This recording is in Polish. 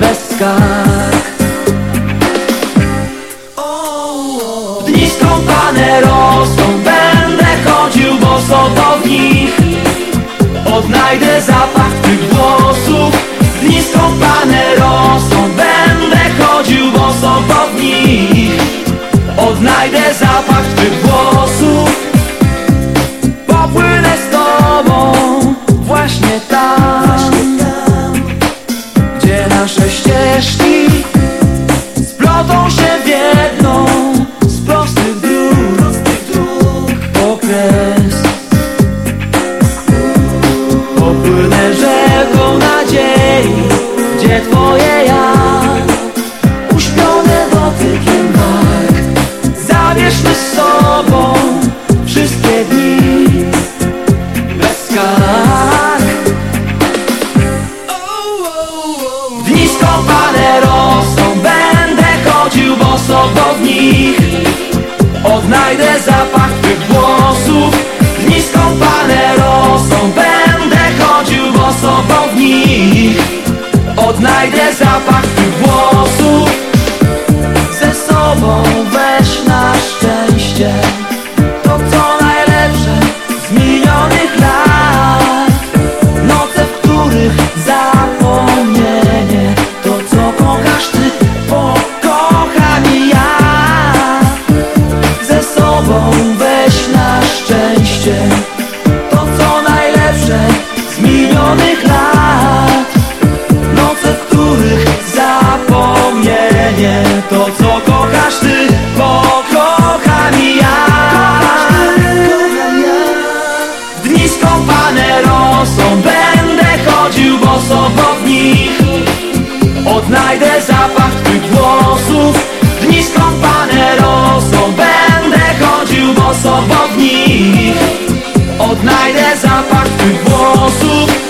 Bez skarg. Dni skąpane rosą Będę chodził boso w nich Odnajdę zapach tych włosów. Dni skąpane rosą Będę chodził boso po nich Odnajdę zapach tych włosów ścieżki Splotą się w jedną Z prostych dróg Okres Popłynę rzeką nadziei Gdzie twoje Odnajdę zapach zapomnienie To co kochasz ty, pokocham i ja. Dni skąpane rosą Będę chodził boso po w nich Odnajdę zapach tych włosów. Dni skąpane rosą Będę chodził boso po w nich Odnajdę zapach tych włosów